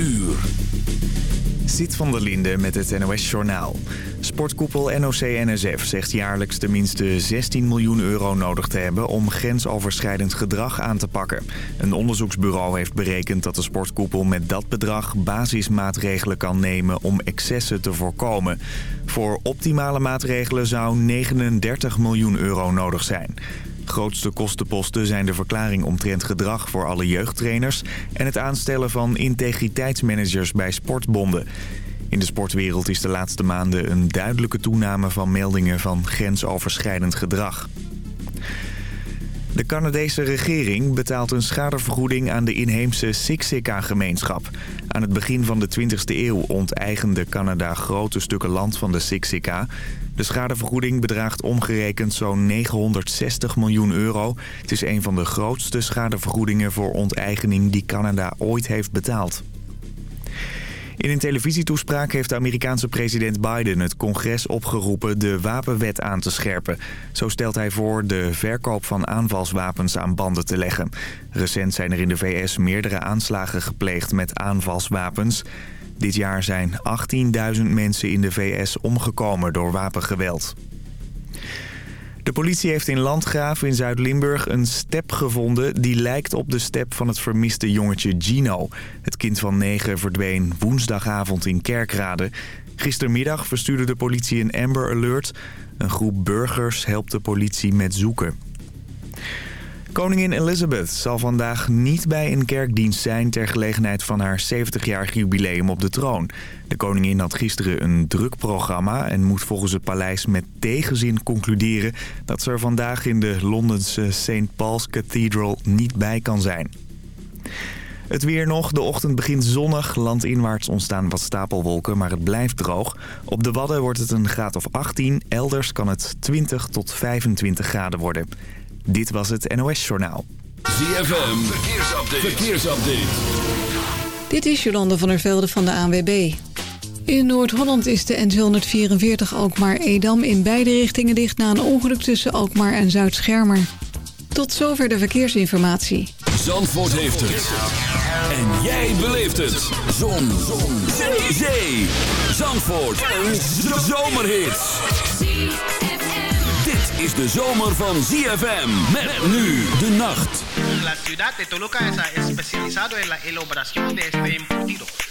uur. Zit van der Linde met het NOS-journaal. Sportkoepel NOC-NSF zegt jaarlijks tenminste 16 miljoen euro nodig te hebben... om grensoverschrijdend gedrag aan te pakken. Een onderzoeksbureau heeft berekend dat de sportkoepel met dat bedrag... basismaatregelen kan nemen om excessen te voorkomen. Voor optimale maatregelen zou 39 miljoen euro nodig zijn. Grootste kostenposten zijn de verklaring omtrent gedrag voor alle jeugdtrainers... en het aanstellen van integriteitsmanagers bij sportbonden. In de sportwereld is de laatste maanden een duidelijke toename van meldingen van grensoverschrijdend gedrag. De Canadese regering betaalt een schadevergoeding aan de inheemse Siksika-gemeenschap. Aan het begin van de 20e eeuw onteigende Canada grote stukken land van de Siksika. De schadevergoeding bedraagt omgerekend zo'n 960 miljoen euro. Het is een van de grootste schadevergoedingen voor onteigening die Canada ooit heeft betaald. In een televisietoespraak heeft de Amerikaanse president Biden het congres opgeroepen de wapenwet aan te scherpen. Zo stelt hij voor de verkoop van aanvalswapens aan banden te leggen. Recent zijn er in de VS meerdere aanslagen gepleegd met aanvalswapens. Dit jaar zijn 18.000 mensen in de VS omgekomen door wapengeweld. De politie heeft in Landgraaf in Zuid-Limburg een step gevonden... die lijkt op de step van het vermiste jongetje Gino. Het kind van negen verdween woensdagavond in Kerkrade. Gistermiddag verstuurde de politie een Amber Alert. Een groep burgers helpt de politie met zoeken. Koningin Elizabeth zal vandaag niet bij een kerkdienst zijn... ter gelegenheid van haar 70-jarig jubileum op de troon. De koningin had gisteren een druk programma... en moet volgens het paleis met tegenzin concluderen... dat ze er vandaag in de Londense St. Paul's Cathedral niet bij kan zijn. Het weer nog. De ochtend begint zonnig. Landinwaarts ontstaan wat stapelwolken, maar het blijft droog. Op de Wadden wordt het een graad of 18. Elders kan het 20 tot 25 graden worden. Dit was het NOS Journaal. ZFM, verkeersupdate. verkeersupdate. Dit is Jolande van der Velde van de ANWB. In Noord-Holland is de N244 Alkmaar-Edam in beide richtingen dicht... na een ongeluk tussen Alkmaar en Zuid-Schermer. Tot zover de verkeersinformatie. Zandvoort heeft het. En jij beleeft het. Zon. Zon. Zee. Zandvoort. Een zomerhit is de zomer van ZFM. Met nu de nacht. La ciudad de Toluca es especializado en la elaboración de este embutido,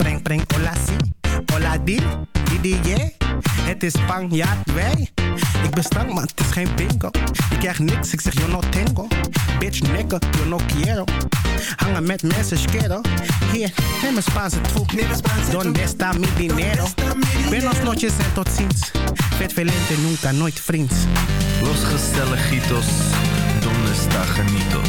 Preng, preng, hola si. Hola di. Di, yeah. Het is Spanjaard, wij. Ik ben stank, maar het is geen bingo. Ik krijg niks, ik zeg yo no tengo. Bitch, nigga, yo no quiero. Hangen met mensen, schero. Hier, neem een Spaanse troep. Donde está mi dinero? Buenos noches en tot ziens. Vet velente, nunca, nooit vriends. Los gezelligitos, donde está genitos?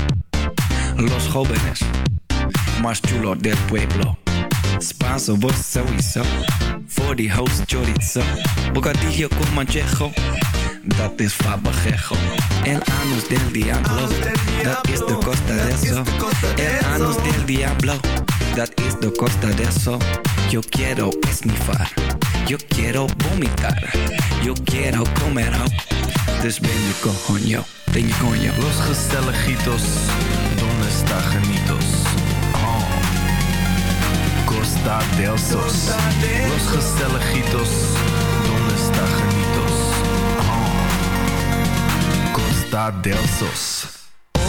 Los jóvenes más chulos del pueblo. Worst sowieso. Voor die host chorizo. Bocadillo con manchejo. Dat is fabajejo. El anus del diablo. Dat is de costa de eso. El anus del diablo. Dat is de costa de eso. Yo quiero esnifar. Yo quiero vomitar. Yo quiero comer. Dus ben je coño. Ben je coño. Los gezelligitos, genitos? Oh. Costa del Sos. Los gezelligitos, donde está genitos? Oh. Costa del Sos.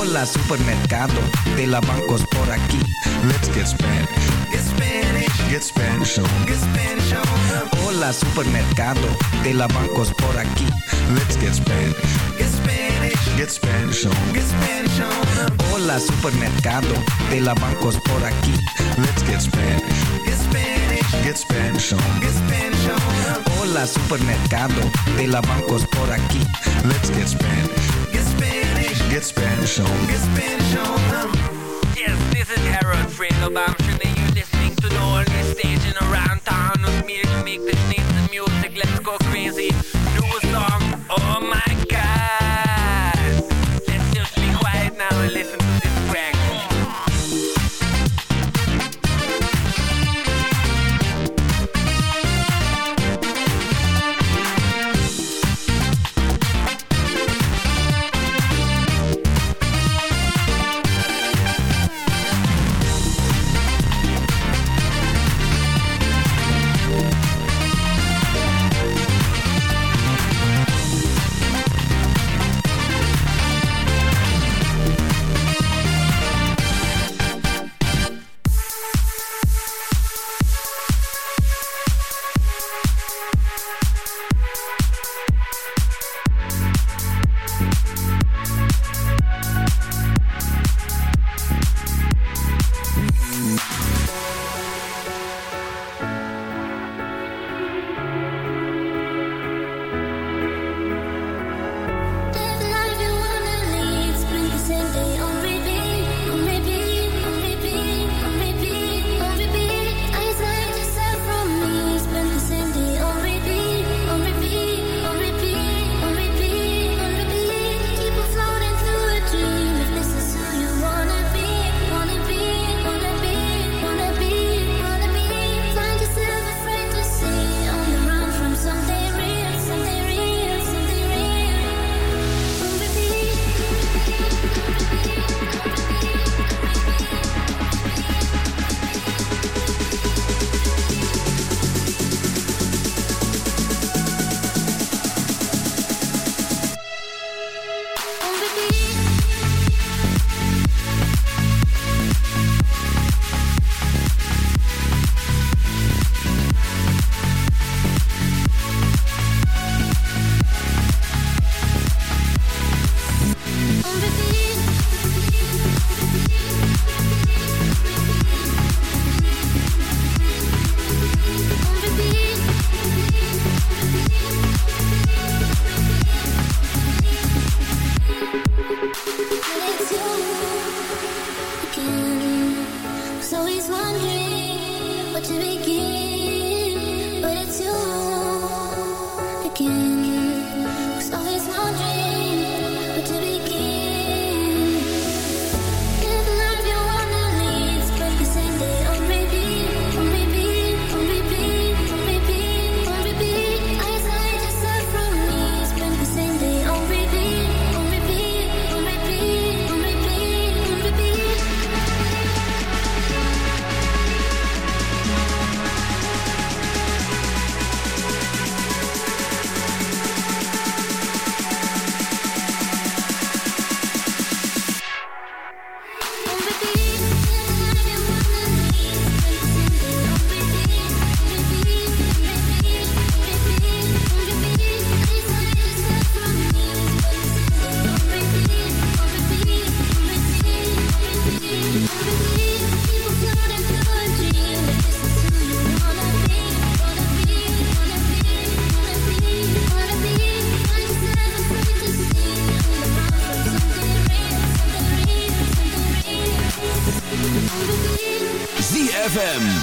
Hola, supermercado de la bancos por aquí. Let's get Spanish. Get Spanish. Get Spanish on. Get Spanish on. Hola, supermercado. De la bancos por aquí. Let's get Spanish. Get Spanish. Get Spanish on. Get Spanish on. Hola, supermercado. De la bancos por aquí. Let's get Spanish. Get Spanish. Get Spanish on. Get Spanish on. Hola, supermercado. De la bancos por aquí. Let's get Spanish. Get Spanish. Get Spanish on. Get Spanish on. Yes, this is Harold Fredo Bamshin and you're listening to the only station around town with me to make the sneeze music. Let's go crazy.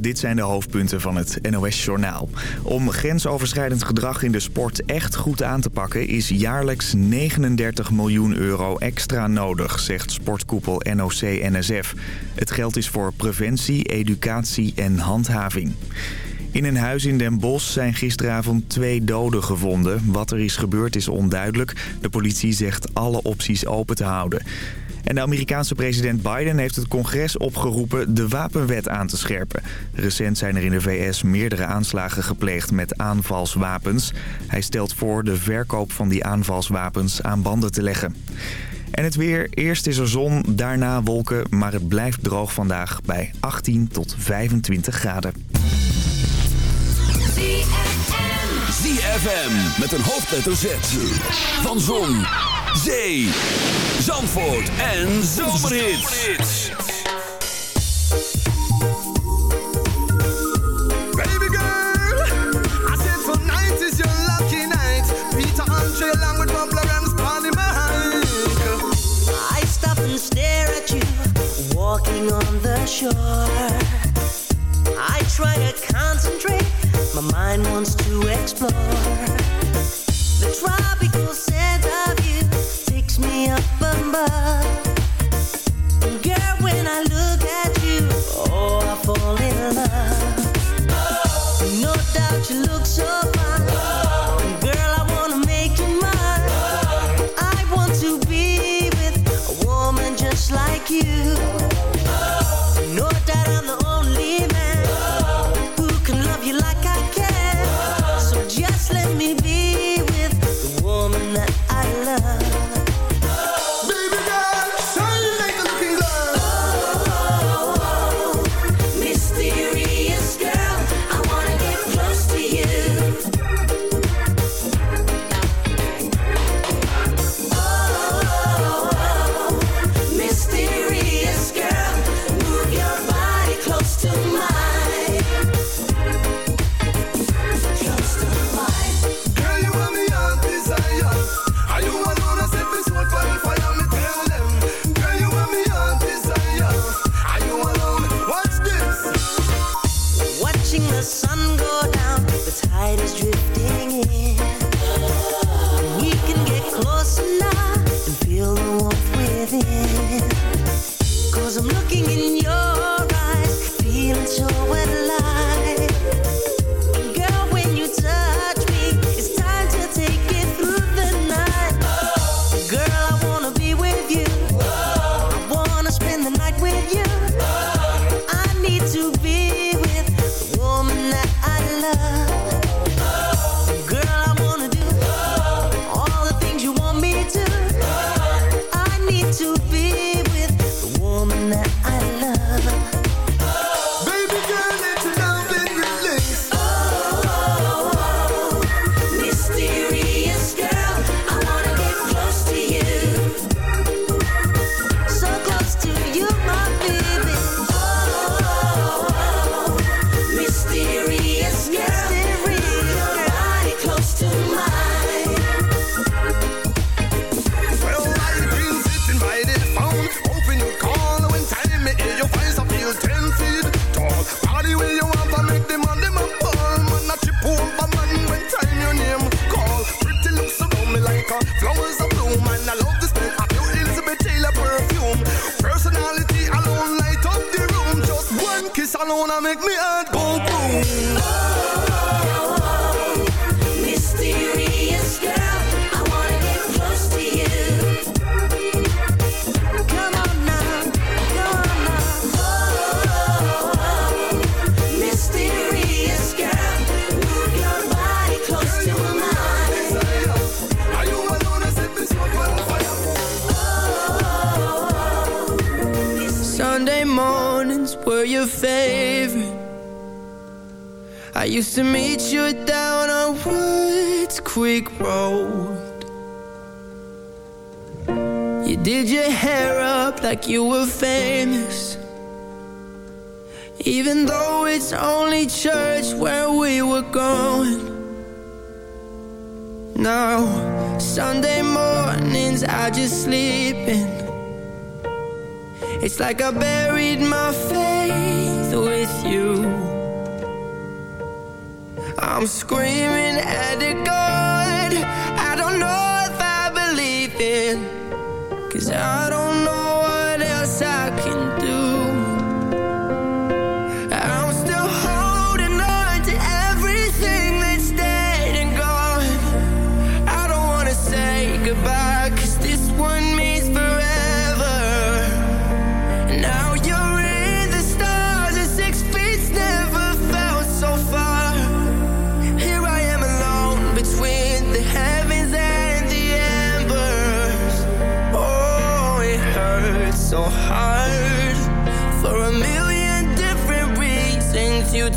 Dit zijn de hoofdpunten van het NOS-journaal. Om grensoverschrijdend gedrag in de sport echt goed aan te pakken... is jaarlijks 39 miljoen euro extra nodig, zegt sportkoepel NOC-NSF. Het geld is voor preventie, educatie en handhaving. In een huis in Den Bosch zijn gisteravond twee doden gevonden. Wat er is gebeurd is onduidelijk. De politie zegt alle opties open te houden. En de Amerikaanse president Biden heeft het congres opgeroepen de wapenwet aan te scherpen. Recent zijn er in de VS meerdere aanslagen gepleegd met aanvalswapens. Hij stelt voor de verkoop van die aanvalswapens aan banden te leggen. En het weer. Eerst is er zon, daarna wolken, maar het blijft droog vandaag bij 18 tot 25 graden. ZFM met een hoofdletter Z. Van Zon, Zee, Zandvoort en Zomerhits. Baby girl, I said for night is your lucky night. Peter Andre along with Bubba Rams Bonnie Mike. I stop and stare at you walking on the shore. Mind wants to explore. The tropical like you were famous. Even though it's only church where we were going. Now, Sunday mornings I just sleep in It's like I buried my faith with you. I'm screaming at the God I don't know if I believe in. Cause I don't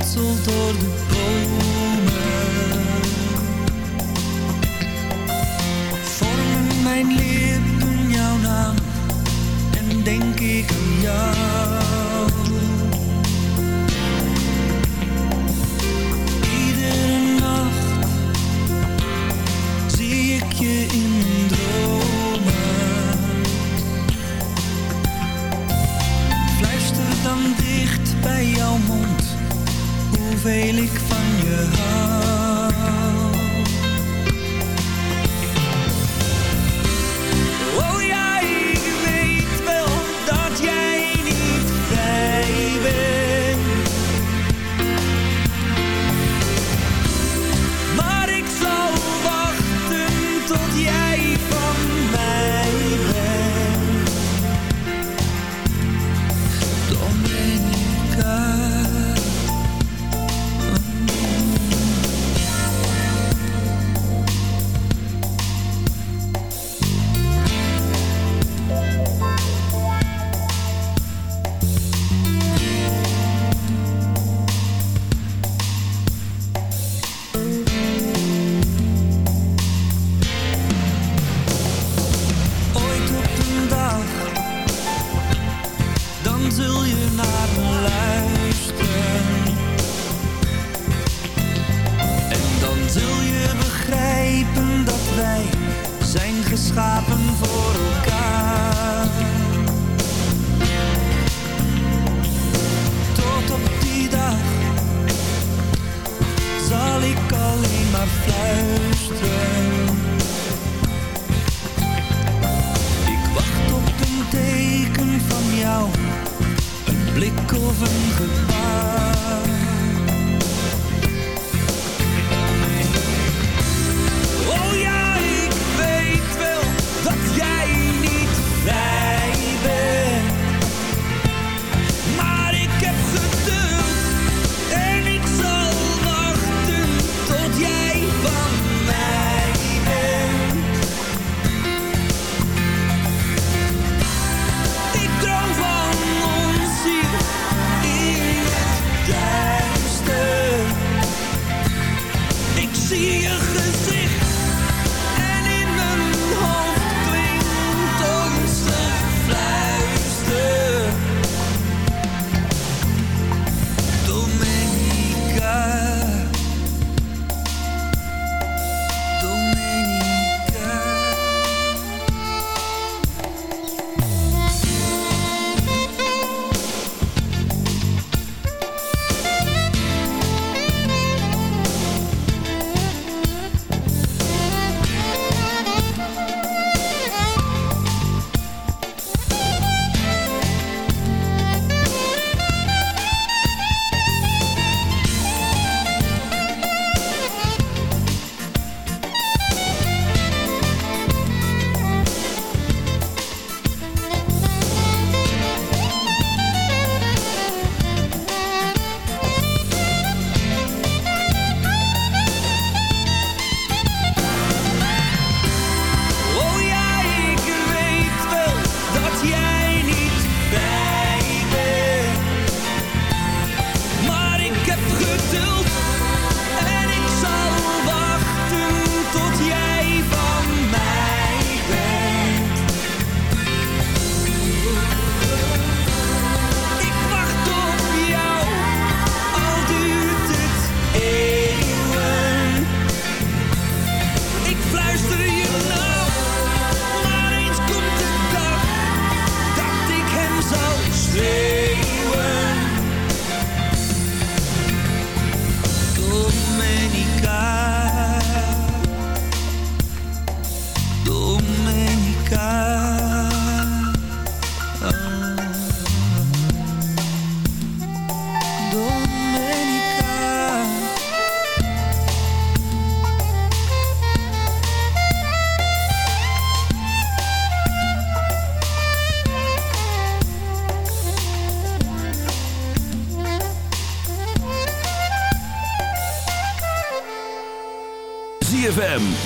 geritseld door de bomen. Vorm mijn leven jouw naam en denk ik aan jou.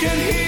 can hear